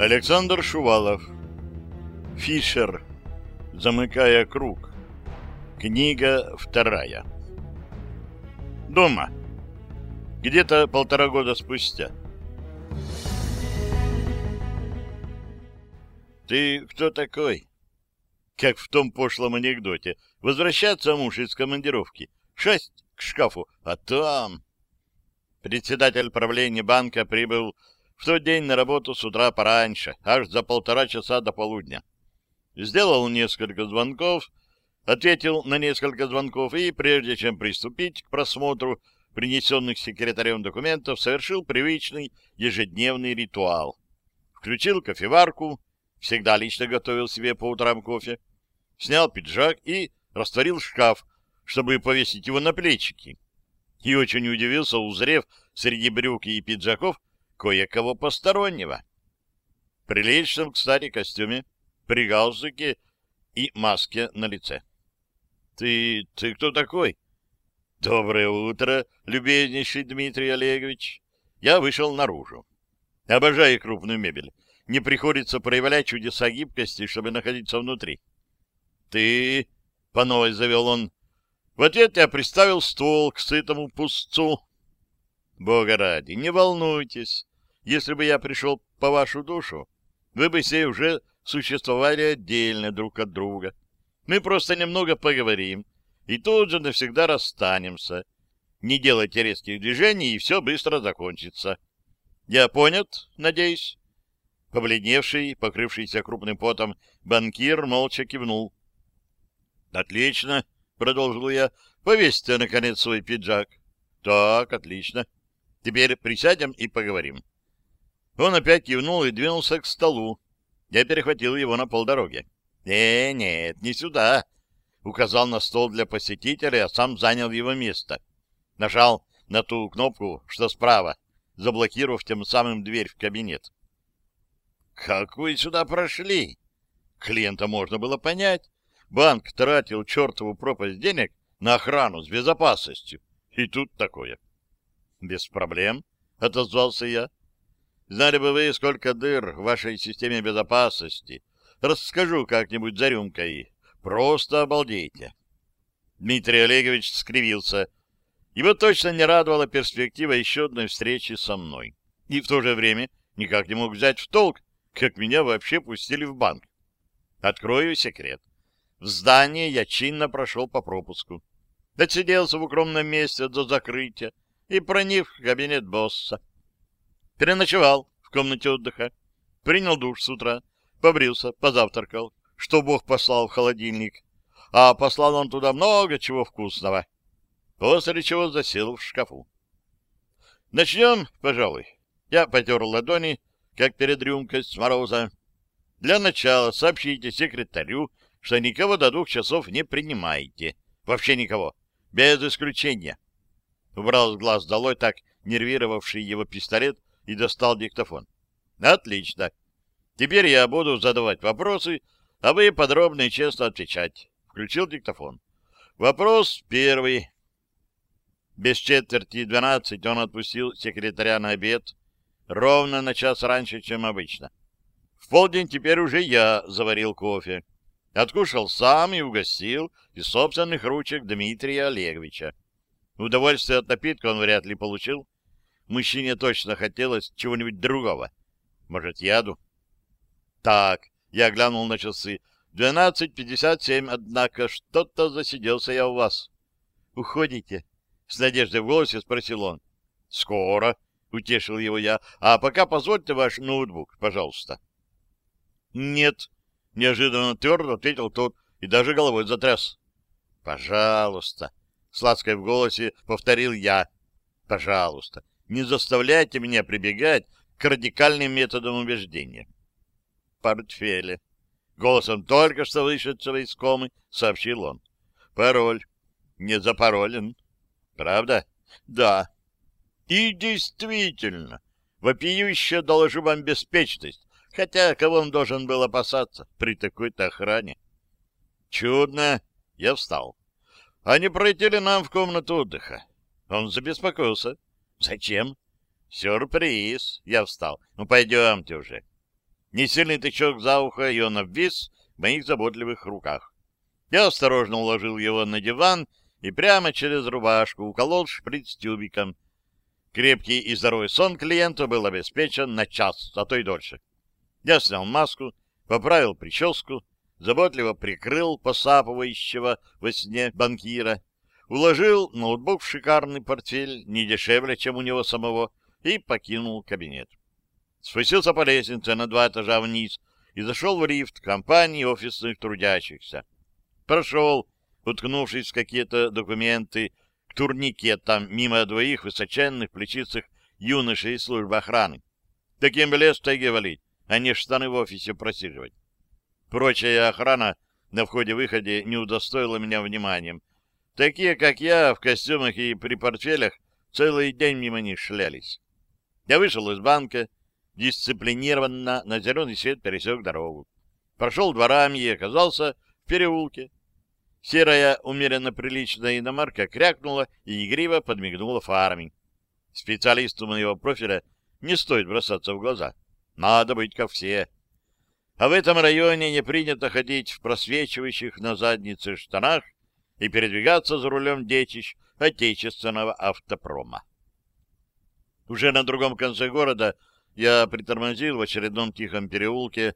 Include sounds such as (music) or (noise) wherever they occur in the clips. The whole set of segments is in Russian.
Александр Шувалов. Фишер. Замыкая круг. Книга вторая. Дома. Где-то полтора года спустя. Ты кто такой? Как в том пошлом анекдоте. Возвращаться муж из командировки. Шесть к шкафу, а там... Председатель правления банка прибыл в тот день на работу с утра пораньше, аж за полтора часа до полудня. Сделал несколько звонков, ответил на несколько звонков и, прежде чем приступить к просмотру принесенных секретарем документов, совершил привычный ежедневный ритуал. Включил кофеварку, всегда лично готовил себе по утрам кофе, снял пиджак и растворил шкаф, чтобы повесить его на плечики. И очень удивился, узрев среди брюк и пиджаков кое-кого постороннего. Приличном, кстати, костюме, при галстуке и маске на лице. — Ты... ты кто такой? — Доброе утро, любезнейший Дмитрий Олегович. Я вышел наружу. Обожаю крупную мебель. Не приходится проявлять чудеса гибкости, чтобы находиться внутри. — Ты... — по новой завел он. В ответ я приставил ствол к сытому пустцу. — Бога ради, не волнуйтесь. Если бы я пришел по вашу душу, вы бы все уже существовали отдельно друг от друга. Мы просто немного поговорим, и тут же навсегда расстанемся. Не делайте резких движений, и все быстро закончится. Я понят, надеюсь?» Побледневший, покрывшийся крупным потом, банкир молча кивнул. «Отлично», — продолжил я, — «повесьте, наконец, свой пиджак». «Так, отлично. Теперь присядем и поговорим». Он опять кивнул и двинулся к столу. Я перехватил его на полдороги. «Э, нет, не сюда!» Указал на стол для посетителя, а сам занял его место. Нажал на ту кнопку, что справа, заблокировав тем самым дверь в кабинет. «Как вы сюда прошли?» Клиента можно было понять. Банк тратил чертову пропасть денег на охрану с безопасностью. И тут такое. «Без проблем», — отозвался я. Знали бы вы, сколько дыр в вашей системе безопасности. Расскажу как-нибудь за рюмкой. Просто обалдейте. Дмитрий Олегович скривился. Его точно не радовала перспектива еще одной встречи со мной. И в то же время никак не мог взять в толк, как меня вообще пустили в банк. Открою секрет. В здании я чинно прошел по пропуску. Отсиделся в укромном месте до закрытия и проник в кабинет босса. Переночевал в комнате отдыха. Принял душ с утра, побрился, позавтракал, что Бог послал в холодильник. А послал он туда много чего вкусного. После чего засел в шкафу. Начнем, пожалуй. Я потер ладони, как перед рюмкой с мороза. Для начала сообщите секретарю, что никого до двух часов не принимаете. Вообще никого. Без исключения. Убрал с глаз долой так нервировавший его пистолет и достал диктофон. Отлично. Теперь я буду задавать вопросы, а вы подробно и честно отвечать. Включил диктофон. Вопрос первый. Без четверти двенадцать он отпустил секретаря на обед, ровно на час раньше, чем обычно. В полдень теперь уже я заварил кофе. Откушал сам и угостил из собственных ручек Дмитрия Олеговича. Удовольствие от напитка он вряд ли получил, Мужчине точно хотелось чего-нибудь другого. Может, яду? Так, я глянул на часы. Двенадцать пятьдесят семь, однако что-то засиделся я у вас. Уходите? С надеждой в голосе спросил он. Скоро, утешил его я. А пока позвольте ваш ноутбук, пожалуйста. Нет, неожиданно твердо ответил тот и даже головой затряс. Пожалуйста, с лаской в голосе повторил я. Пожалуйста, не заставляйте меня прибегать к радикальным методам убеждения. Портфеле. Голосом только что вышедшего из комы сообщил он. Пароль. Не запаролен. Правда? Да. И действительно, вопиюще доложу вам беспечность, хотя кого он должен был опасаться при такой-то охране? Чудно. Я встал. А не пройти нам в комнату отдыха? Он забеспокоился. Зачем? Сюрприз. Я встал. Ну, пойдемте уже. Несильный тычок за ухо, и он обвис в моих заботливых руках. Я осторожно уложил его на диван и прямо через рубашку уколол шприц тюбиком. Крепкий и здоровый сон клиенту был обеспечен на час, а то и дольше. Я снял маску, поправил прическу, заботливо прикрыл посапывающего во сне банкира, уложил ноутбук в шикарный портфель, не дешевле, чем у него самого, и покинул кабинет. Спустился по лестнице на два этажа вниз и зашел в лифт компании офисных трудящихся. Прошел, уткнувшись в какие-то документы, к турникетам мимо двоих высоченных плечистых юношей из службы охраны. Таким бы лес тайги валить, а не штаны в офисе просиживать. Прочая охрана на входе-выходе не удостоила меня вниманием. Такие, как я, в костюмах и при портфелях, целый день мимо них шлялись. Я вышел из банка, дисциплинированно на зеленый свет пересек дорогу. Прошел дворами и оказался в переулке. Серая, умеренно приличная иномарка крякнула и игриво подмигнула фарами. Специалисту моего профиля не стоит бросаться в глаза. Надо быть как все. А в этом районе не принято ходить в просвечивающих на заднице штанах и передвигаться за рулем детищ отечественного автопрома. Уже на другом конце города я притормозил в очередном тихом переулке,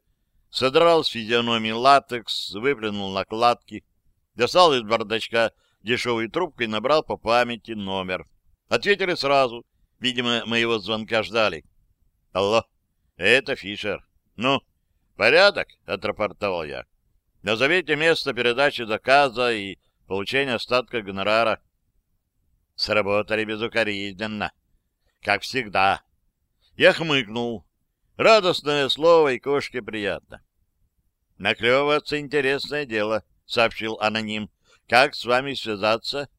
содрал с физиономии латекс, выплюнул накладки, достал из бардачка дешевую трубку и набрал по памяти номер. Ответили сразу. Видимо, моего звонка ждали. Алло, это Фишер. Ну, порядок, отрапортовал я. Назовите место передачи заказа и получения остатка гонорара. Сработали безукоризненно. Как всегда. Я хмыкнул. Радостное слово и кошке приятно. Наклевываться интересное дело, сообщил аноним. Как с вами связаться?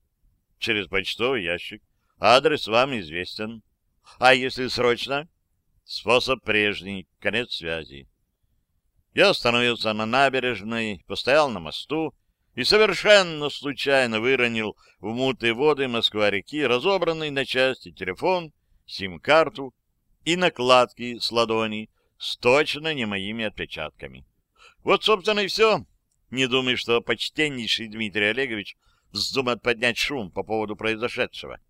Через почтовый ящик. Адрес вам известен. А если срочно? Способ прежний. Конец связи. Я остановился на набережной, постоял на мосту и совершенно случайно выронил в мутые воды Москва-реки разобранный на части телефон, сим-карту и накладки с ладони с точно не моими отпечатками. Вот, собственно, и все. Не думаю, что почтеннейший Дмитрий Олегович вздумает поднять шум по поводу произошедшего.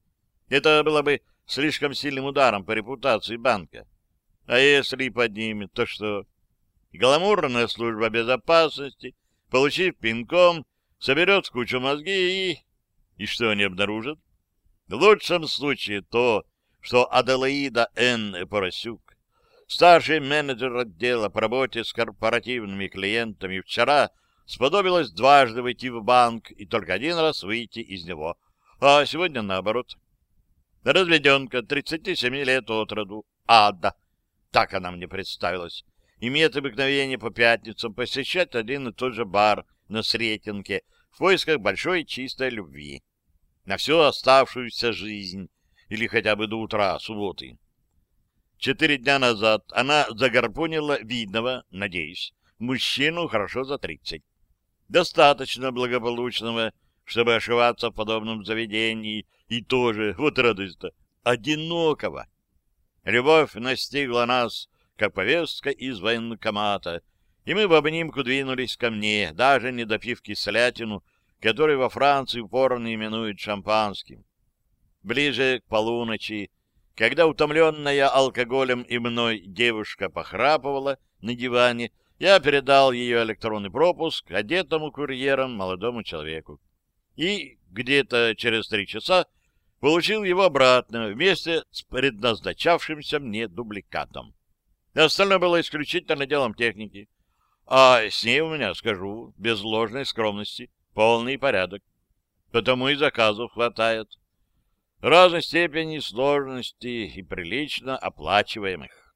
Это было бы слишком сильным ударом по репутации банка. А если и поднимет, то что? Гламурная служба безопасности, получив пинком, соберет кучу мозги и... И что они обнаружат? В лучшем случае то, что Аделаида Н. Поросюк, старший менеджер отдела по работе с корпоративными клиентами, вчера сподобилась дважды войти в банк и только один раз выйти из него, а сегодня наоборот. Разведенка, 37 лет от роду, Ада, так она мне представилась, имеет обыкновение по пятницам посещать один и тот же бар на Сретенке в поисках большой чистой любви. На всю оставшуюся жизнь или хотя бы до утра субботы. Четыре дня назад она загорпунила видного, надеюсь, мужчину хорошо за тридцать. Достаточно благополучного, чтобы ошиваться в подобном заведении, и тоже, вот радость-то, одинокого. Любовь настигла нас, как повестка из военкомата, и мы в обнимку двинулись ко мне, даже не допив кислятину, который во Франции упорно именуют шампанским. Ближе к полуночи, когда утомленная алкоголем и мной девушка похрапывала на диване, я передал ее электронный пропуск одетому курьером молодому человеку. И где-то через три часа получил его обратно вместе с предназначавшимся мне дубликатом. Остальное было исключительно делом техники. А с ней у меня, скажу, без ложной скромности, полный порядок. Потому и заказов хватает разной степени сложности и прилично оплачиваемых.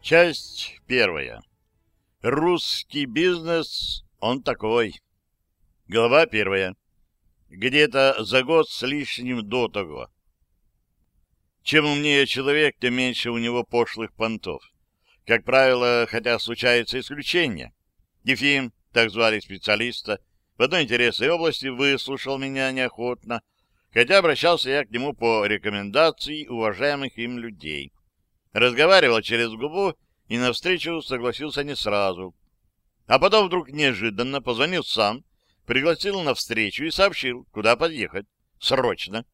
Часть первая. Русский бизнес, он такой. Глава первая. Где-то за год с лишним до того. Чем умнее человек, тем меньше у него пошлых понтов. Как правило, хотя случаются исключения. Ефим, так звали специалиста, в одной интересной области выслушал меня неохотно, хотя обращался я к нему по рекомендации уважаемых им людей. Разговаривал через губу и навстречу согласился не сразу. А потом вдруг неожиданно позвонил сам, пригласил на встречу и сообщил, куда подъехать. Срочно.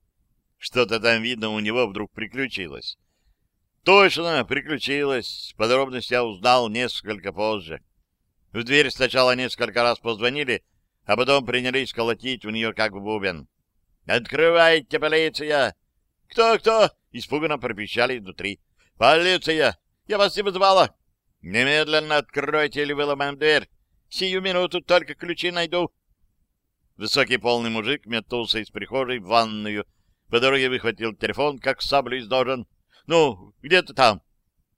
Что-то там, видно, у него вдруг приключилось. Точно, приключилось. Подробности я узнал несколько позже. В дверь сначала несколько раз позвонили, а потом принялись колотить у нее как в бубен. «Открывайте, полиция!» «Кто-кто?» — испуганно пропищали изнутри. «Полиция! Я вас не вызвала!» «Немедленно откройте или выломаем дверь! Сию минуту только ключи найду!» Высокий полный мужик метнулся из прихожей в ванную. По дороге выхватил телефон, как саблю из ножен. «Ну, где ты там?»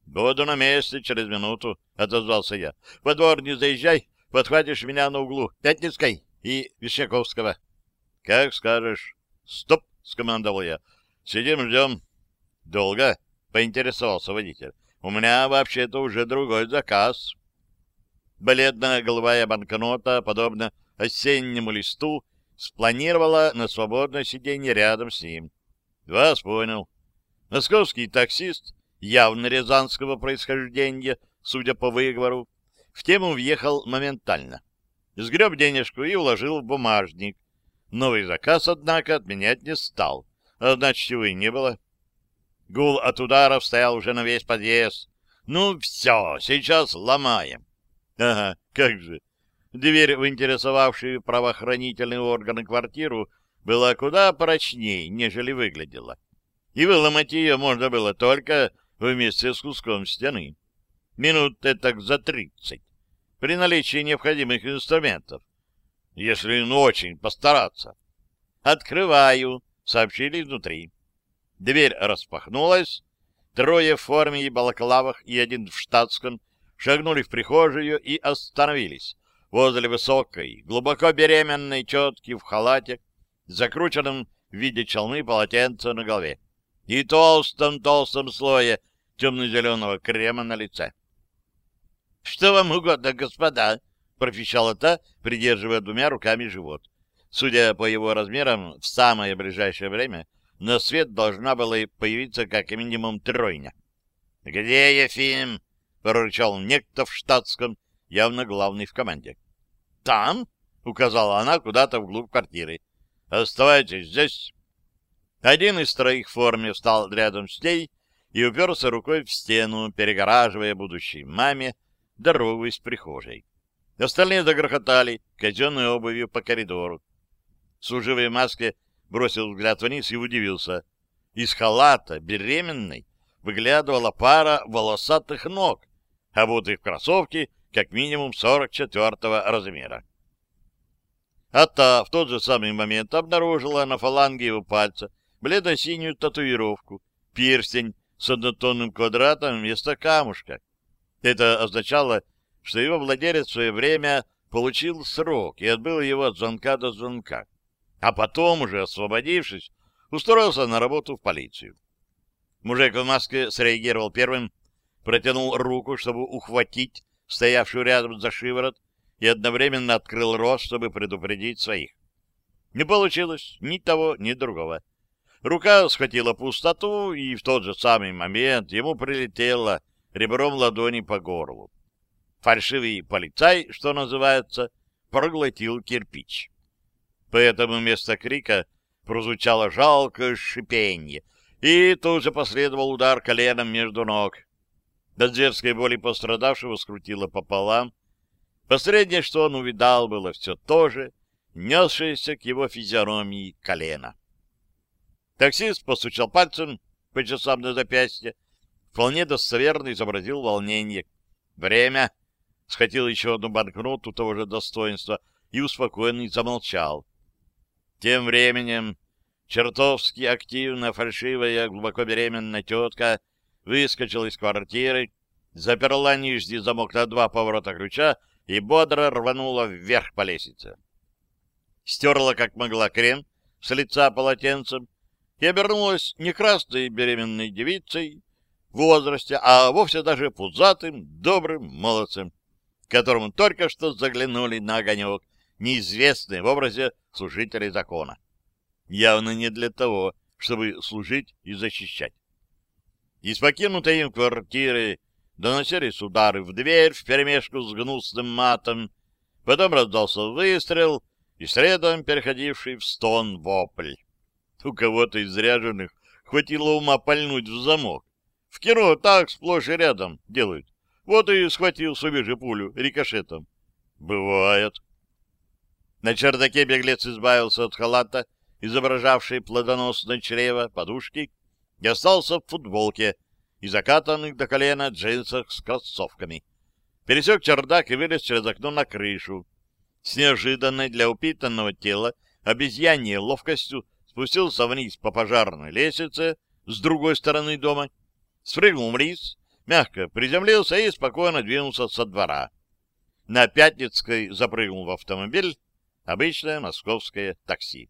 «Буду на месте через минуту», — отозвался я. «Во двор не заезжай, подхватишь меня на углу Пятницкой и Вишняковского». «Как скажешь». «Стоп!» — скомандовал я. «Сидим, ждем». «Долго?» — поинтересовался водитель. «У меня вообще-то уже другой заказ». Бледная голубая банкнота, подобно осеннему листу, спланировала на свободное сиденье рядом с ним. Вас понял. Московский таксист, явно рязанского происхождения, судя по выговору, в тему въехал моментально. Сгреб денежку и уложил в бумажник. Новый заказ, однако, отменять не стал, а значит, его и не было. Гул от ударов стоял уже на весь подъезд. Ну, все, сейчас ломаем. Ага, как же. Дверь в интересовавшую правоохранительные органы квартиру была куда прочнее, нежели выглядела. И выломать ее можно было только вместе с куском стены. Минут так за тридцать, при наличии необходимых инструментов, если ну очень постараться. «Открываю», — сообщили изнутри. Дверь распахнулась. Трое в форме и балаклавах и один в штатском шагнули в прихожую и остановились возле высокой, глубоко беременной тетки в халате, закрученном в виде челны полотенца на голове и толстом-толстом слое темно-зеленого крема на лице. — Что вам угодно, господа? — профещала та, придерживая двумя руками живот. Судя по его размерам, в самое ближайшее время — на свет должна была появиться как минимум тройня. — Где Ефим? — прорычал некто в штатском, явно главный в команде. — Там? — указала она куда-то вглубь квартиры. — Оставайтесь здесь. Один из троих в форме встал рядом с ней и уперся рукой в стену, перегораживая будущей маме дорогу из прихожей. Остальные загрохотали казенной обувью по коридору. Служивые маски бросил взгляд вниз и удивился. Из халата беременной выглядывала пара волосатых ног, обутых в кроссовки как минимум 44-го размера. А та в тот же самый момент обнаружила на фаланге его пальца бледно-синюю татуировку, перстень с однотонным квадратом вместо камушка. Это означало, что его владелец в свое время получил срок и отбыл его от звонка до звонка а потом, уже освободившись, устроился на работу в полицию. Мужик в маске среагировал первым, протянул руку, чтобы ухватить стоявшую рядом за шиворот, и одновременно открыл рот, чтобы предупредить своих. Не получилось ни того, ни другого. Рука схватила пустоту, и в тот же самый момент ему прилетело ребром ладони по горлу. Фальшивый полицай, что называется, проглотил кирпич. Поэтому вместо крика прозвучало жалкое шипенье, и тут же последовал удар коленом между ног. До зверской боли пострадавшего скрутило пополам. Последнее, что он увидал, было все то же, несшееся к его физиономии колено. Таксист постучал пальцем по часам на запястье, вполне достоверно изобразил волнение. «Время!» — схватил еще одну банкноту того же достоинства и успокоенный замолчал. Тем временем чертовски активно фальшивая, глубоко беременная тетка выскочила из квартиры, заперла нижний замок на два поворота ключа и бодро рванула вверх по лестнице. Стерла, как могла, крем с лица полотенцем и обернулась не красной беременной девицей в возрасте, а вовсе даже пузатым, добрым молодцем. которому только что заглянули на огонек неизвестные в образе служителей закона. Явно не для того, чтобы служить и защищать. Из покинутой им квартиры доносились удары в дверь вперемешку с гнусным матом, потом раздался выстрел и следом переходивший в стон вопль. У кого-то из ряженых хватило ума пальнуть в замок. В кино так сплошь и рядом делают. Вот и схватил себе же пулю рикошетом. Бывает. На чердаке беглец избавился от халата, изображавшей плодоносное чрево, подушки, и остался в футболке и закатанных до колена джинсах с кроссовками. Пересек чердак и вылез через окно на крышу. С неожиданной для упитанного тела обезьяньей ловкостью спустился вниз по пожарной лестнице с другой стороны дома, спрыгнул вниз, мягко приземлился и спокойно двинулся со двора. На Пятницкой запрыгнул в автомобиль, обычное московское такси.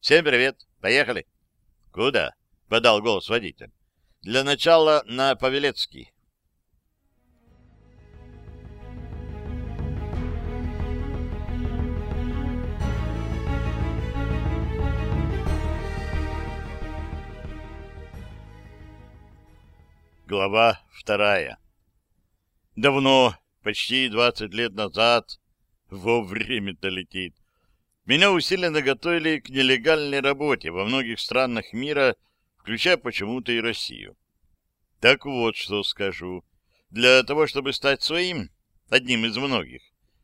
«Всем привет! Поехали!» «Куда?» — подал голос водитель. «Для начала на Павелецкий». Глава вторая. Давно, почти двадцать лет назад, во время-то летит, меня усиленно готовили к нелегальной работе во многих странах мира, включая почему-то и Россию. Так вот, что скажу. Для того, чтобы стать своим, одним из многих,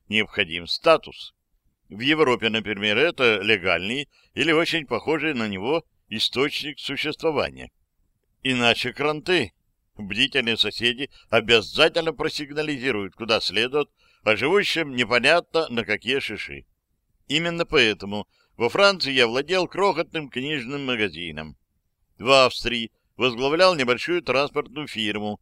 необходим статус. В Европе, например, это легальный или очень похожий на него источник существования. Иначе кранты бдительные соседи обязательно просигнализируют куда следует, а живущим непонятно на какие шиши. Именно поэтому во Франции я владел крохотным книжным магазином. В Австрии возглавлял небольшую транспортную фирму.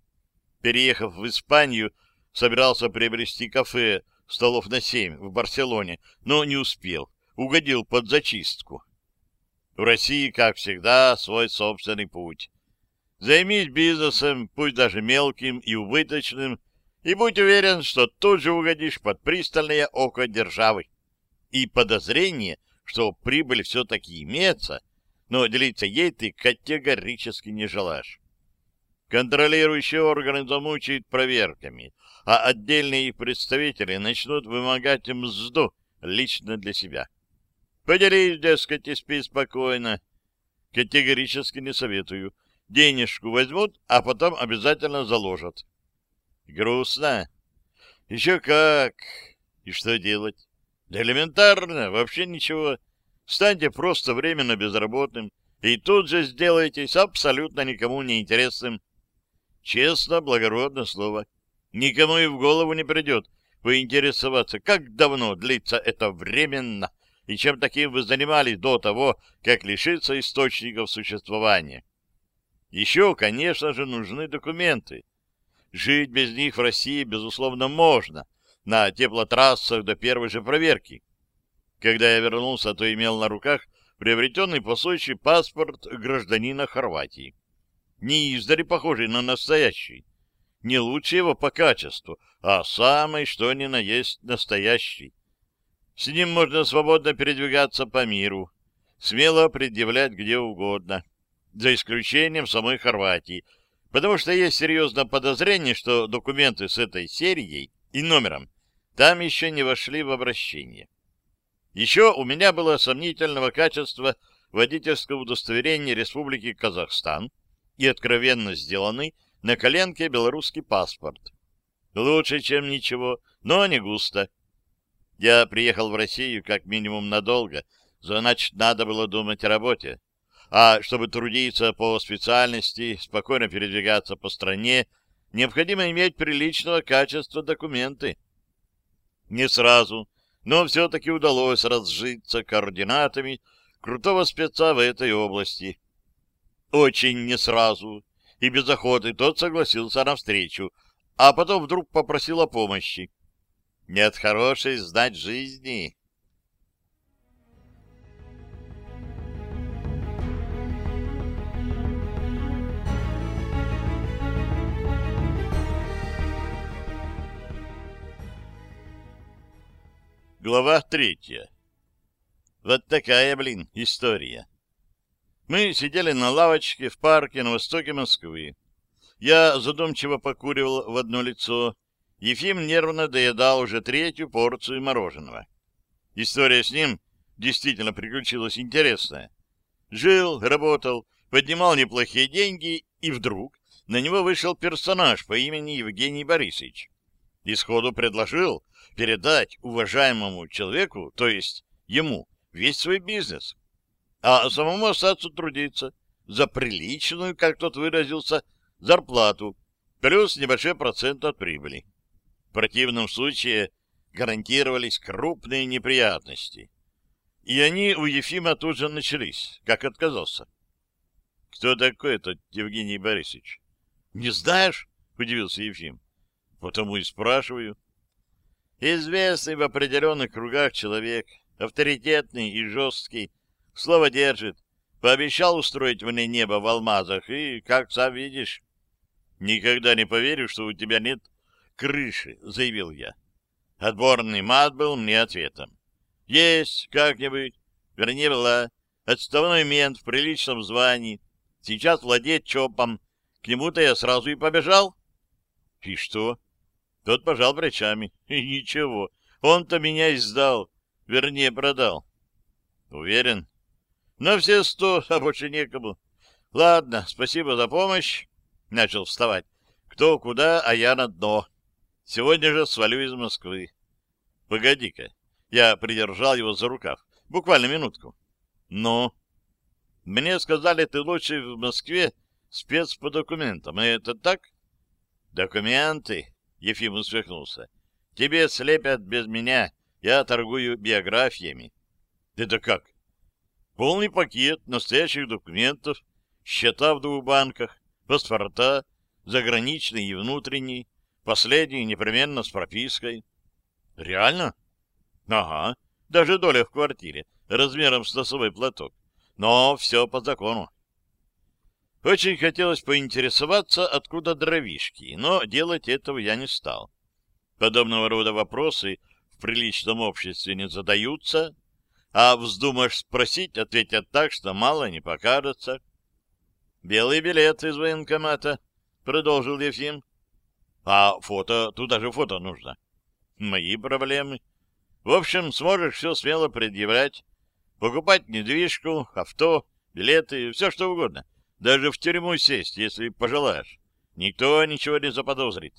Переехав в Испанию, собирался приобрести кафе столов на семь в Барселоне, но не успел, угодил под зачистку. В России, как всегда, свой собственный путь. Займись бизнесом, пусть даже мелким и убыточным, и будь уверен, что тут же угодишь под пристальное око державы. И подозрение, что прибыль все-таки имеется, но делиться ей ты категорически не желаешь. Контролирующие органы замучают проверками, а отдельные их представители начнут вымогать мзду лично для себя. Поделись, дескать, и спи спокойно. Категорически не советую денежку возьмут, а потом обязательно заложат. Грустно. Еще как. И что делать? Да элементарно, вообще ничего. Станьте просто временно безработным, и тут же сделаетесь абсолютно никому не интересным. Честно, благородное слово. Никому и в голову не придет поинтересоваться, как давно длится это временно, и чем таким вы занимались до того, как лишиться источников существования. Еще, конечно же, нужны документы. Жить без них в России, безусловно, можно, на теплотрассах до первой же проверки. Когда я вернулся, то имел на руках приобретенный по Сочи паспорт гражданина Хорватии. Не издали похожий на настоящий. Не лучше его по качеству, а самый что ни на есть настоящий. С ним можно свободно передвигаться по миру, смело предъявлять где угодно за исключением самой Хорватии, потому что есть серьезное подозрение, что документы с этой серией и номером там еще не вошли в обращение. Еще у меня было сомнительного качества водительского удостоверения Республики Казахстан и откровенно сделанный на коленке белорусский паспорт. Лучше, чем ничего, но не густо. Я приехал в Россию как минимум надолго, значит, надо было думать о работе а чтобы трудиться по специальности, спокойно передвигаться по стране, необходимо иметь приличного качества документы. Не сразу, но все-таки удалось разжиться координатами крутого спеца в этой области. Очень не сразу, и без охоты тот согласился навстречу, а потом вдруг попросил о помощи. Нет хорошей знать жизни. Глава третья. Вот такая, блин, история. Мы сидели на лавочке в парке на востоке Москвы. Я задумчиво покуривал в одно лицо. Ефим нервно доедал уже третью порцию мороженого. История с ним действительно приключилась интересная. Жил, работал, поднимал неплохие деньги, и вдруг на него вышел персонаж по имени Евгений Борисович. И сходу предложил передать уважаемому человеку, то есть ему, весь свой бизнес, а самому остаться трудиться за приличную, как тот выразился, зарплату, плюс небольшой процент от прибыли. В противном случае гарантировались крупные неприятности. И они у Ефима тут же начались, как отказался. — Кто такой этот Евгений Борисович? — Не знаешь? — удивился Ефим. — Потому и спрашиваю. Известный в определенных кругах человек, авторитетный и жесткий, слово держит. Пообещал устроить мне небо в алмазах, и, как сам видишь... — Никогда не поверю, что у тебя нет крыши, — заявил я. Отборный мат был мне ответом. — Есть, как-нибудь. Вернее, была. Отставной мент в приличном звании. Сейчас владеет ЧОПом. К нему-то я сразу и побежал. — И что? Тот пожал плечами. (laughs) И ничего, он-то меня и сдал, вернее, продал. Уверен? На все сто, (laughs) а больше некому. Ладно, спасибо за помощь. Начал вставать. Кто куда, а я на дно. Сегодня же свалю из Москвы. Погоди-ка. Я придержал его за рукав. Буквально минутку. Ну? Мне сказали, ты лучший в Москве спец по документам. Это так? Документы? Ефим усмехнулся. Тебе слепят без меня. Я торгую биографиями. Это как? Полный пакет настоящих документов, счета в двух банках, паспорта, заграничный и внутренний, последний непременно с пропиской. Реально? Ага, даже доля в квартире, размером с носовой платок. Но все по закону. Очень хотелось поинтересоваться, откуда дровишки, но делать этого я не стал. Подобного рода вопросы в приличном обществе не задаются, а вздумаешь спросить, ответят так, что мало не покажется. «Белый билет из военкомата», — продолжил Ефим. «А фото, туда же фото нужно». «Мои проблемы. В общем, сможешь все смело предъявлять. Покупать недвижку, авто, билеты, все что угодно. Даже в тюрьму сесть, если пожелаешь. Никто ничего не заподозрит.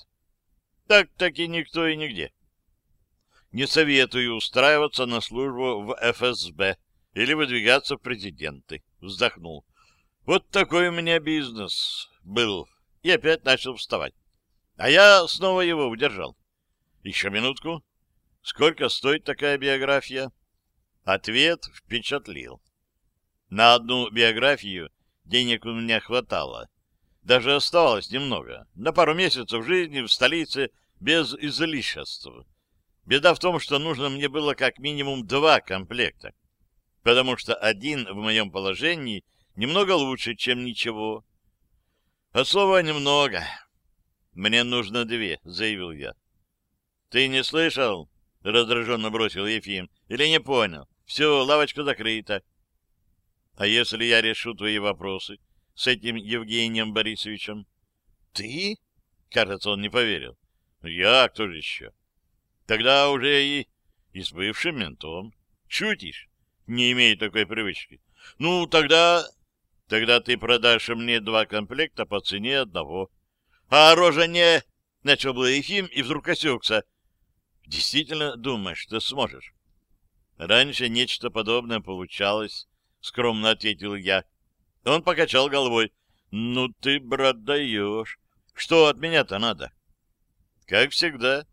Так таки никто и нигде. Не советую устраиваться на службу в ФСБ или выдвигаться в президенты. Вздохнул. Вот такой у меня бизнес был. И опять начал вставать. А я снова его удержал. Еще минутку. Сколько стоит такая биография? Ответ впечатлил. На одну биографию Денег у меня хватало. Даже оставалось немного. На пару месяцев жизни в столице без излишеств. Беда в том, что нужно мне было как минимум два комплекта. Потому что один в моем положении немного лучше, чем ничего. А слова немного. Мне нужно две, заявил я. Ты не слышал? Раздраженно бросил Ефим. Или не понял? Все, лавочка закрыта. А если я решу твои вопросы с этим Евгением Борисовичем? Ты? Кажется, он не поверил. Я, кто же еще? Тогда уже и, и с бывшим ментом. Шутишь? Не имею такой привычки. Ну, тогда... Тогда ты продашь мне два комплекта по цене одного. А рожа не... Начал был Ефим и вдруг осекся. Действительно думаешь, что сможешь? Раньше нечто подобное получалось — скромно ответил я. Он покачал головой. — Ну ты, брат, даешь. Что от меня-то надо? — Как всегда.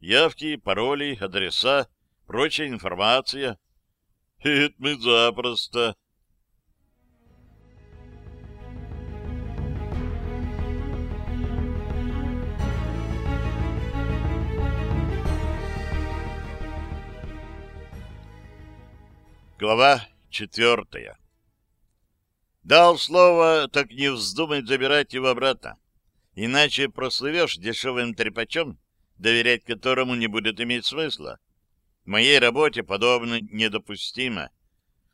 Явки, пароли, адреса, прочая информация. (laughs) — Это мы запросто. Глава Четвертое. Дал слово, так не вздумай забирать его обратно. Иначе прослывешь дешевым трепачом, доверять которому не будет иметь смысла. В моей работе подобное недопустимо.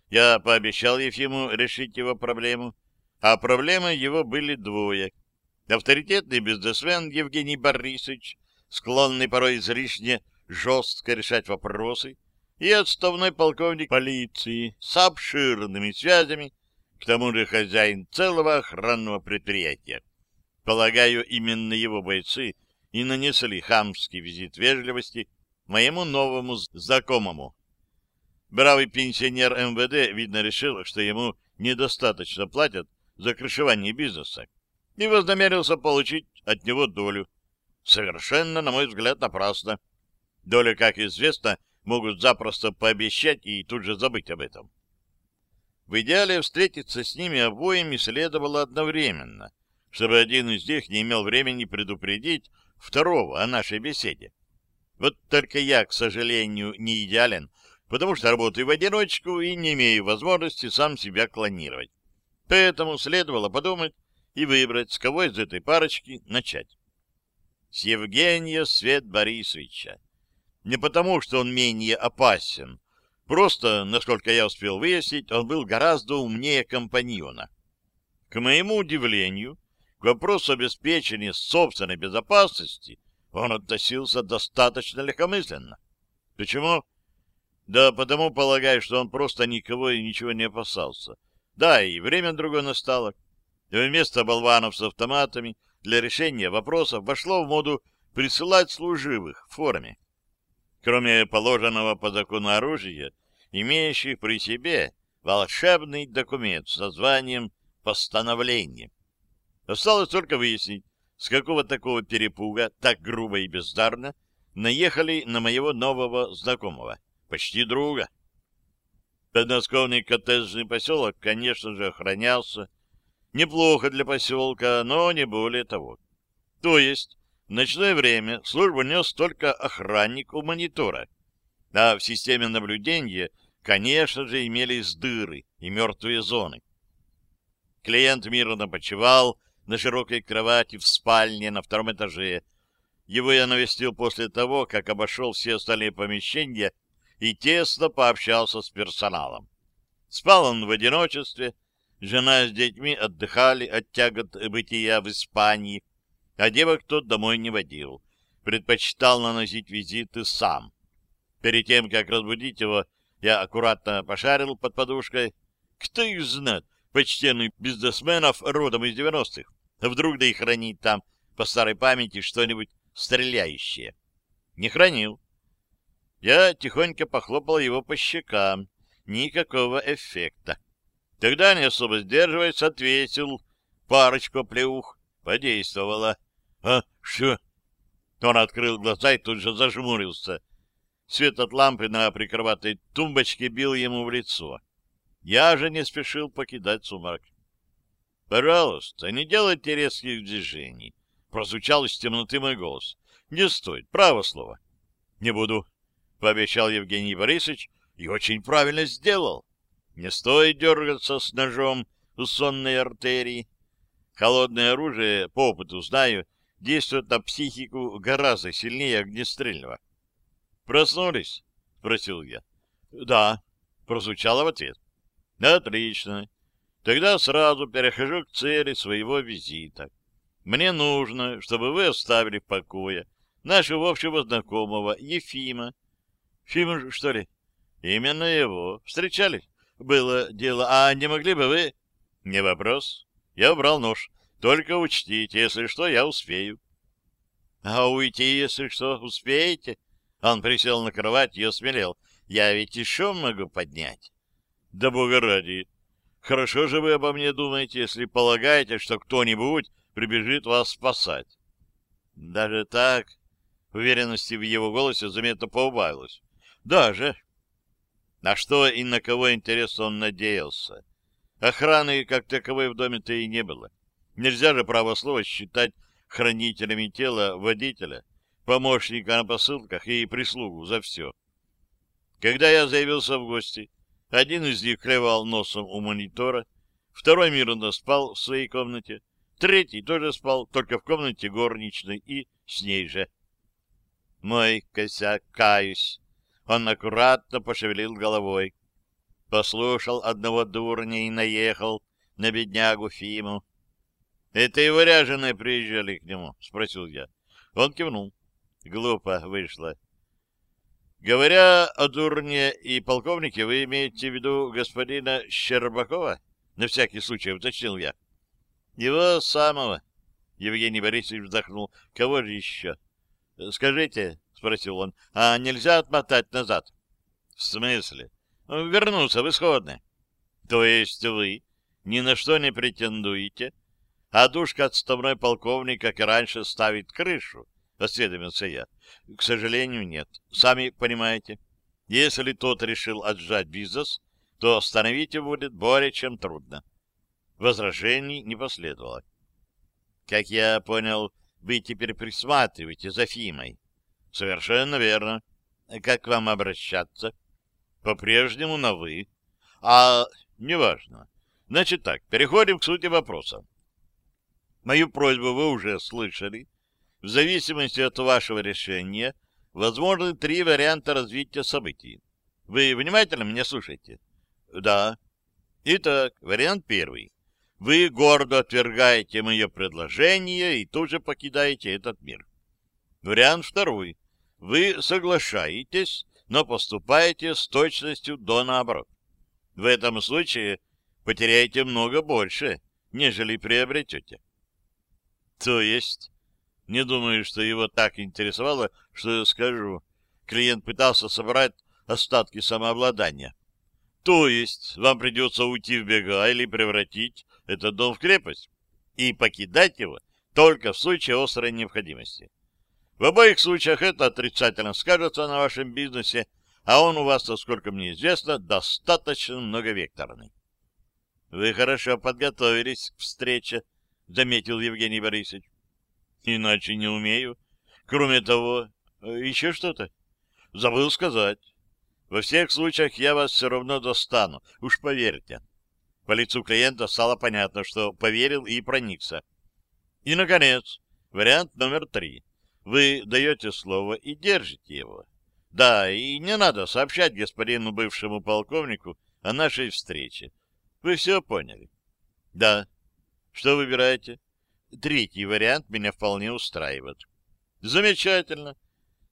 Я пообещал Ефиму решить его проблему, а проблемы его были двое. Авторитетный бизнесмен Евгений Борисович, склонный порой излишне жестко решать вопросы, и отставной полковник полиции с обширными связями, к тому же хозяин целого охранного предприятия. Полагаю, именно его бойцы и нанесли хамский визит вежливости моему новому знакомому. Бравый пенсионер МВД, видно, решил, что ему недостаточно платят за крышевание бизнеса, и вознамерился получить от него долю. Совершенно, на мой взгляд, напрасно. Доля, как известно, могут запросто пообещать и тут же забыть об этом. В идеале встретиться с ними обоими следовало одновременно, чтобы один из них не имел времени предупредить второго о нашей беседе. Вот только я, к сожалению, не идеален, потому что работаю в одиночку и не имею возможности сам себя клонировать. Поэтому следовало подумать и выбрать, с кого из этой парочки начать. С Евгения Свет Борисовича. Не потому, что он менее опасен. Просто, насколько я успел выяснить, он был гораздо умнее компаньона. К моему удивлению, к вопросу обеспечения собственной безопасности он относился достаточно легкомысленно. Почему? Да потому, полагаю, что он просто никого и ничего не опасался. Да, и время другое настало. И вместо болванов с автоматами для решения вопросов вошло в моду присылать служивых в форме. Кроме положенного по закону оружия, имеющих при себе волшебный документ с названием «Постановление». Осталось только выяснить, с какого такого перепуга, так грубо и бездарно, наехали на моего нового знакомого, почти друга. Подмосковный коттеджный поселок, конечно же, охранялся. Неплохо для поселка, но не более того. То есть в ночное время службу нес только охранник у монитора, а в системе наблюдения, конечно же, имелись дыры и мертвые зоны. Клиент мирно почевал на широкой кровати в спальне на втором этаже. Его я навестил после того, как обошел все остальные помещения и тесно пообщался с персоналом. Спал он в одиночестве, жена с детьми отдыхали от тягот бытия в Испании, а девок тот домой не водил, предпочитал наносить визиты сам. Перед тем, как разбудить его, я аккуратно пошарил под подушкой. Кто их знает, почтенных бизнесменов родом из девяностых? Вдруг да и хранить там по старой памяти что-нибудь стреляющее. Не хранил. Я тихонько похлопал его по щекам. Никакого эффекта. Тогда, не особо сдерживаясь, ответил парочку плеух. Подействовало. — А, что? Он открыл глаза и тут же зажмурился. Свет от лампы на прикроватой тумбочке бил ему в лицо. Я же не спешил покидать сумрак. — Пожалуйста, не делайте резких движений. Прозвучал из темноты мой голос. — Не стоит, право слово. — Не буду, — пообещал Евгений Борисович, и очень правильно сделал. Не стоит дергаться с ножом у сонной артерии. Холодное оружие, по опыту знаю, действует на психику гораздо сильнее огнестрельного. «Проснулись?» — спросил я. «Да», — прозвучало в ответ. «Отлично. Тогда сразу перехожу к цели своего визита. Мне нужно, чтобы вы оставили в покое нашего общего знакомого Ефима, Фимон, что ли? Именно его. Встречались? Было дело. А не могли бы вы... Не вопрос. Я убрал нож. Только учтите, если что, я успею. А уйти, если что, успеете? Он присел на кровать и осмелел. Я ведь еще могу поднять. Да бога ради. Хорошо же вы обо мне думаете, если полагаете, что кто-нибудь прибежит вас спасать. Даже так? Уверенности в его голосе заметно поубавилось. Даже. На что и на кого, интересно, он надеялся. Охраны как таковой в доме-то и не было. Нельзя же право слова считать хранителями тела водителя, помощника на посылках и прислугу за все. Когда я заявился в гости, один из них клевал носом у монитора, второй мирно спал в своей комнате, третий тоже спал, только в комнате горничной и с ней же. Мой косяк, каюсь. Он аккуратно пошевелил головой. Послушал одного дурня и наехал на беднягу Фиму. — Это его ряженые приезжали к нему? — спросил я. Он кивнул. Глупо вышло. — Говоря о дурне и полковнике, вы имеете в виду господина Щербакова? На всякий случай уточнил я. — Его самого. Евгений Борисович вздохнул. — Кого же еще? — Скажите, — спросил он, — а нельзя отмотать назад? — В смысле? — Вернуться в исходное. — То есть вы ни на что не претендуете, а душка отставной полковник, как и раньше, ставит крышу, — осведомился я. — К сожалению, нет. Сами понимаете, если тот решил отжать бизнес, то остановить его будет более чем трудно. Возражений не последовало. — Как я понял, вы теперь присматриваете за Фимой. — Совершенно верно. Как вам обращаться? — По-прежнему на «вы». — А, неважно. Значит так, переходим к сути вопроса. Мою просьбу вы уже слышали. В зависимости от вашего решения возможны три варианта развития событий. Вы внимательно меня слушаете? Да. Итак, вариант первый. Вы гордо отвергаете мое предложение и тут же покидаете этот мир. Вариант второй. Вы соглашаетесь, но поступаете с точностью до наоборот. В этом случае потеряете много больше, нежели приобретете. То есть? Не думаю, что его так интересовало, что я скажу. Клиент пытался собрать остатки самообладания. То есть вам придется уйти в бега или превратить этот дом в крепость и покидать его только в случае острой необходимости. В обоих случаях это отрицательно скажется на вашем бизнесе, а он у вас, насколько мне известно, достаточно многовекторный. Вы хорошо подготовились к встрече, — заметил Евгений Борисович. — Иначе не умею. Кроме того, еще что-то? Забыл сказать. Во всех случаях я вас все равно достану, уж поверьте. По лицу клиента стало понятно, что поверил и проникся. И, наконец, вариант номер три. Вы даете слово и держите его. Да, и не надо сообщать господину бывшему полковнику о нашей встрече. Вы все поняли? Да. Что выбираете? Третий вариант меня вполне устраивает. Замечательно.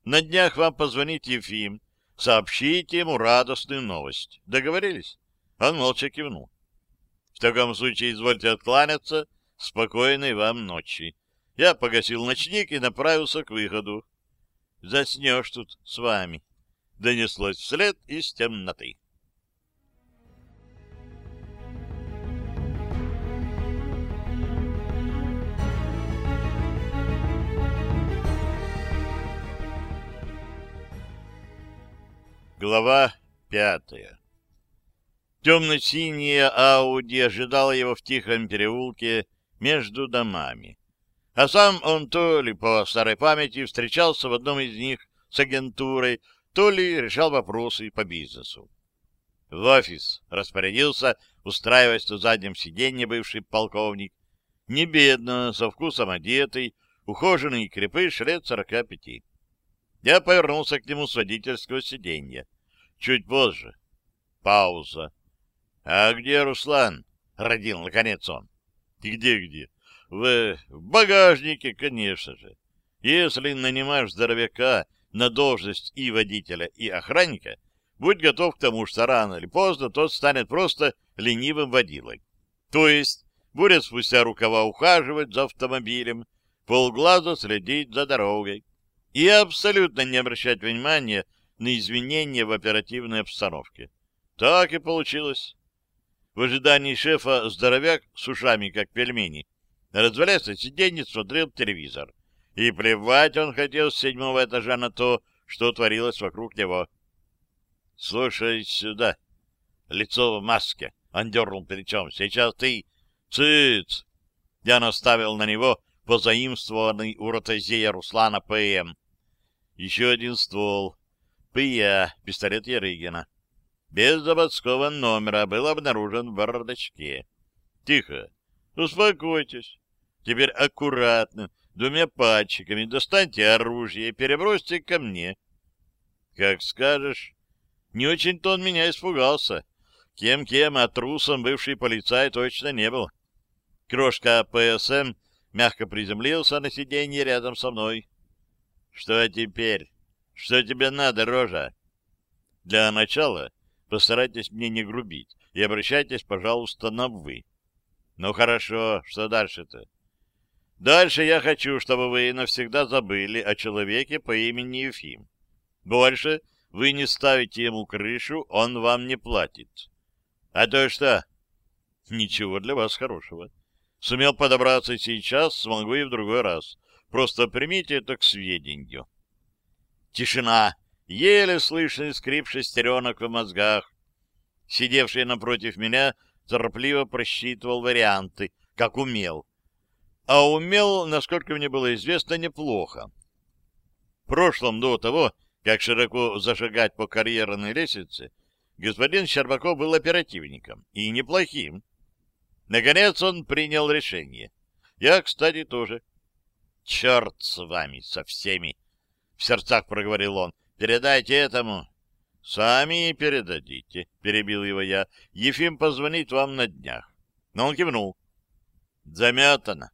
На днях вам позвонит Ефим. Сообщите ему радостную новость. Договорились? Он молча кивнул. В таком случае извольте откланяться. Спокойной вам ночи. Я погасил ночник и направился к выходу. Заснешь тут с вами. Донеслось вслед из темноты. Глава пятая Темно-синяя Ауди ожидала его в тихом переулке между домами. А сам он то ли по старой памяти встречался в одном из них с агентурой, то ли решал вопросы по бизнесу. В офис распорядился, устраиваясь на заднем сиденье бывший полковник, не бедно, со вкусом одетый, ухоженный крепыш лет сорока пяти. Я повернулся к нему с водительского сиденья. Чуть позже. Пауза. — А где Руслан? — родил, наконец, он. — Где-где? — В... в багажнике, конечно же. Если нанимаешь здоровяка на должность и водителя, и охранника, будь готов к тому, что рано или поздно тот станет просто ленивым водилой. То есть будет спустя рукава ухаживать за автомобилем, полглаза следить за дорогой и абсолютно не обращать внимания на изменения в оперативной обстановке. Так и получилось. В ожидании шефа здоровяк с ушами, как пельмени, развалясь сиденье, смотрел телевизор. И плевать он хотел с седьмого этажа на то, что творилось вокруг него. — Слушай сюда. Лицо в маске. Он дернул плечом. — Сейчас ты... Цыц! Я наставил на него позаимствованный у ротозея Руслана ПМ. Еще один ствол. ПЯ, пистолет Ярыгина. Без заводского номера был обнаружен в бардачке. Тихо. Успокойтесь. Теперь аккуратно, двумя пальчиками достаньте оружие и перебросьте ко мне. Как скажешь. Не очень-то он меня испугался. Кем-кем, а трусом бывший полицай точно не был. Крошка ПСМ мягко приземлился на сиденье рядом со мной. — Что теперь? Что тебе надо, рожа? Для начала постарайтесь мне не грубить и обращайтесь, пожалуйста, на «вы». Ну хорошо, что дальше-то? Дальше я хочу, чтобы вы навсегда забыли о человеке по имени Ефим. Больше вы не ставите ему крышу, он вам не платит. А то что? Ничего для вас хорошего. Сумел подобраться сейчас, смогу и в другой раз. Просто примите это к сведению. Тишина. Еле слышный скрип шестеренок в мозгах. Сидевший напротив меня торопливо просчитывал варианты, как умел. А умел, насколько мне было известно, неплохо. В прошлом, до того, как широко зашагать по карьерной лестнице, господин Щербаков был оперативником, и неплохим. Наконец он принял решение. Я, кстати, тоже. «Черт с вами, со всеми!» — в сердцах проговорил он. «Передайте этому». «Сами передадите», — перебил его я. «Ефим позвонит вам на днях». Но он кивнул. «Заметано.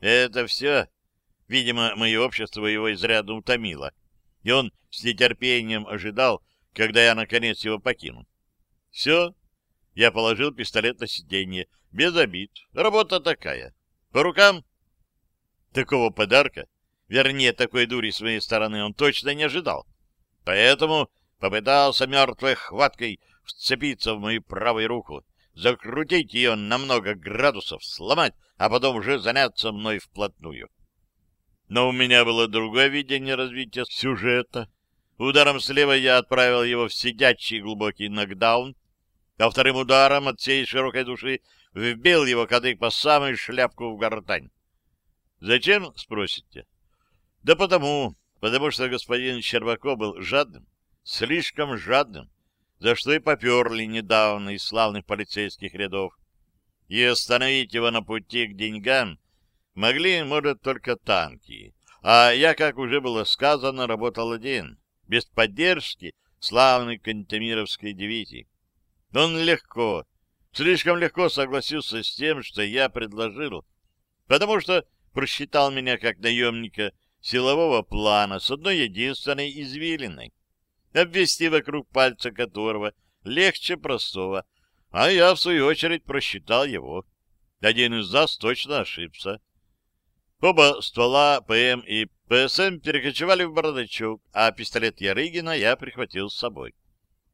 Это все». Видимо, мое общество его изрядно утомило, и он с нетерпением ожидал, когда я, наконец, его покину. «Все?» Я положил пистолет на сиденье. Без обид. Работа такая. По рукам? Такого подарка, вернее, такой дури с моей стороны, он точно не ожидал. Поэтому попытался мертвой хваткой вцепиться в мою правую руку, закрутить ее на много градусов, сломать, а потом уже заняться мной вплотную. Но у меня было другое видение развития сюжета. Ударом слева я отправил его в сидячий глубокий нокдаун, а вторым ударом от всей широкой души вбил его кадык по самую шляпку в гортань. «Зачем?» — спросите. «Да потому, потому что господин Щербаков был жадным, слишком жадным, за что и поперли недавно из славных полицейских рядов. И остановить его на пути к деньгам могли, может, только танки. А я, как уже было сказано, работал один, без поддержки славной Кантемировской дивизии. Он легко, слишком легко согласился с тем, что я предложил, потому что просчитал меня как наемника силового плана с одной единственной извилиной, обвести вокруг пальца которого легче простого, а я, в свою очередь, просчитал его. Один из нас точно ошибся. Оба ствола ПМ и ПСМ перекочевали в бардачок, а пистолет Ярыгина я прихватил с собой.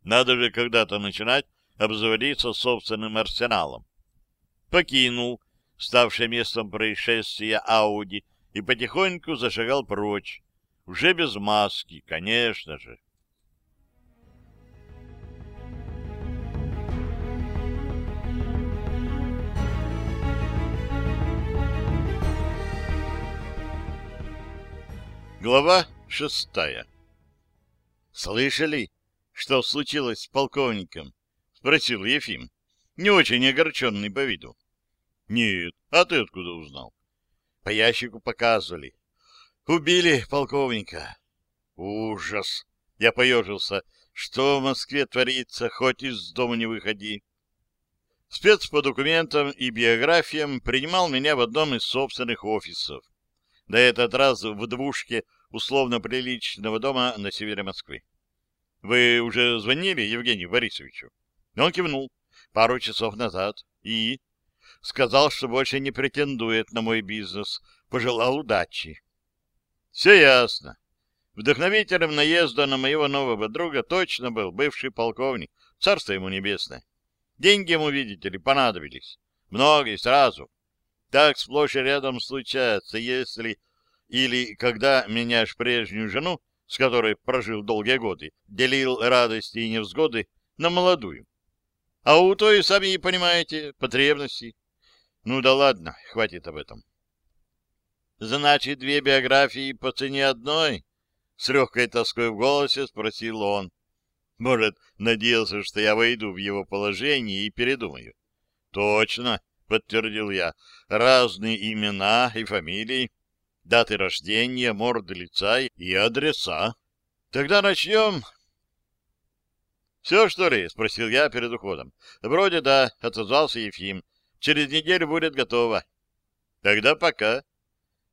Надо же когда-то начинать обзаводиться собственным арсеналом. Покинул ставшее местом происшествия Ауди и потихоньку зашагал прочь, уже без маски, конечно же. Глава шестая «Слышали, что случилось с полковником?» — спросил Ефим, не очень огорченный по виду. — Нет, а ты откуда узнал? — По ящику показывали. — Убили полковника. — Ужас! Я поежился. Что в Москве творится, хоть из дома не выходи. Спец по документам и биографиям принимал меня в одном из собственных офисов. На этот раз в двушке условно приличного дома на севере Москвы. Вы уже звонили Евгению Борисовичу? Он кивнул пару часов назад и сказал, что больше не претендует на мой бизнес, пожелал удачи. Все ясно. Вдохновителем наезда на моего нового друга точно был бывший полковник, царство ему небесное. Деньги ему, видите ли, понадобились. Много и сразу. Так сплошь и рядом случается, если... Или когда меняешь прежнюю жену, с которой прожил долгие годы, делил радости и невзгоды, на молодую. А у той, сами понимаете, потребности. Ну да ладно, хватит об этом. Значит, две биографии по цене одной? С легкой тоской в голосе спросил он. Может, надеялся, что я войду в его положение и передумаю. Точно, подтвердил я. Разные имена и фамилии, даты рождения, морды лица и адреса. Тогда начнем — Все, что ли? — спросил я перед уходом. — Вроде да, — отозвался Ефим. — Через неделю будет готово. — Тогда пока.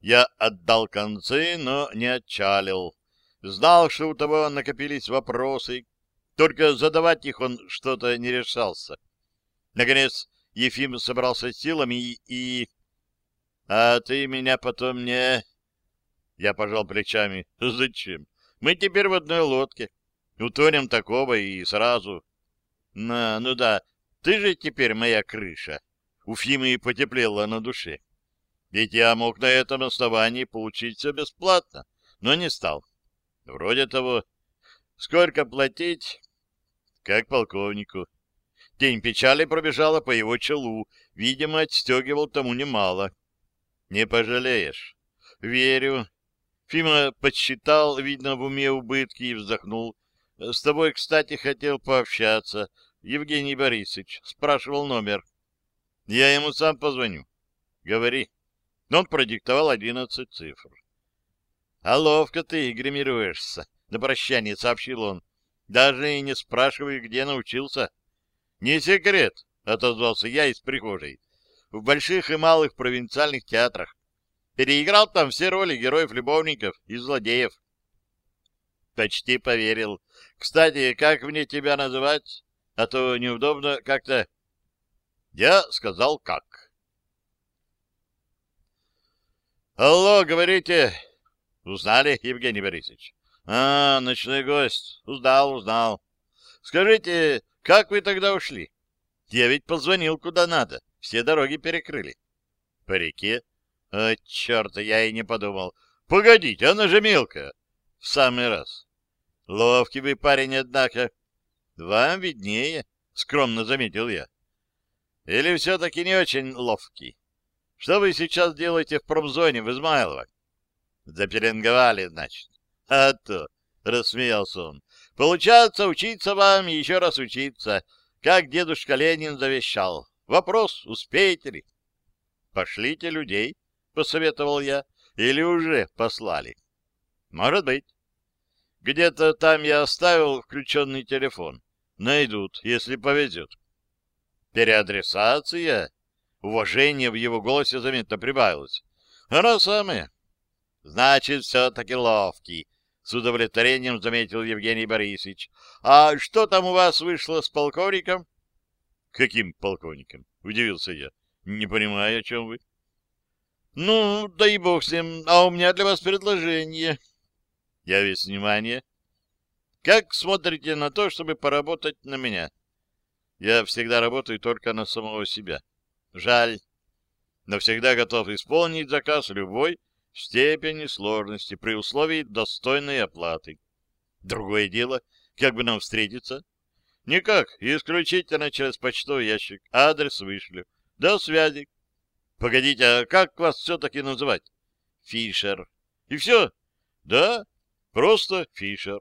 Я отдал концы, но не отчалил. Знал, что у того накопились вопросы, только задавать их он что-то не решался. Наконец Ефим собрался силами и... — А ты меня потом не... Я пожал плечами. — Зачем? Мы теперь в одной лодке. Утонем такого и сразу. — На, ну да, ты же теперь моя крыша. У Фимы потеплело на душе. Ведь я мог на этом основании получить все бесплатно, но не стал. Вроде того. Сколько платить? Как полковнику. Тень печали пробежала по его челу. Видимо, отстегивал тому немало. Не пожалеешь. Верю. Фима подсчитал, видно, в уме убытки и вздохнул. С тобой, кстати, хотел пообщаться. Евгений Борисович спрашивал номер. Я ему сам позвоню. Говори. Он продиктовал одиннадцать цифр. — А ловко ты гримируешься, — на прощание сообщил он. — Даже и не спрашивай, где научился. — Не секрет, — отозвался я из прихожей. — В больших и малых провинциальных театрах. Переиграл там все роли героев-любовников и злодеев. Почти поверил. Кстати, как мне тебя называть? А то неудобно как-то. Я сказал, как. Алло, говорите. Узнали, Евгений Борисович? А, ночной гость. Узнал, узнал. Скажите, как вы тогда ушли? Я ведь позвонил куда надо. Все дороги перекрыли. По реке? О, черт, я и не подумал. Погодите, она же мелкая. В самый раз. Ловкий вы парень, однако. Вам виднее, скромно заметил я. Или все-таки не очень ловкий? Что вы сейчас делаете в промзоне в Измайлово? Заперинговали, значит. (laughs) А то, рассмеялся он. Получается, учиться вам еще раз учиться, как дедушка Ленин завещал. Вопрос, успеете ли? Пошлите людей, посоветовал я, или уже послали. Может быть. Где-то там я оставил включенный телефон. Найдут, если повезет. Переадресация? Уважение в его голосе заметно прибавилось. Она самая. Значит, все-таки ловкий, с удовлетворением заметил Евгений Борисович. А что там у вас вышло с полковником? Каким полковником? Удивился я. Не понимаю, о чем вы. Ну, да и бог с ним. А у меня для вас предложение. Я весь внимание. Как смотрите на то, чтобы поработать на меня? Я всегда работаю только на самого себя. Жаль. Но всегда готов исполнить заказ любой степени сложности при условии достойной оплаты. Другое дело, как бы нам встретиться? Никак, исключительно через почтовый ящик. Адрес вышлю. До связи. Погодите, а как вас все-таки называть? Фишер. И все? Да, просто Фишер.